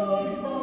Oh,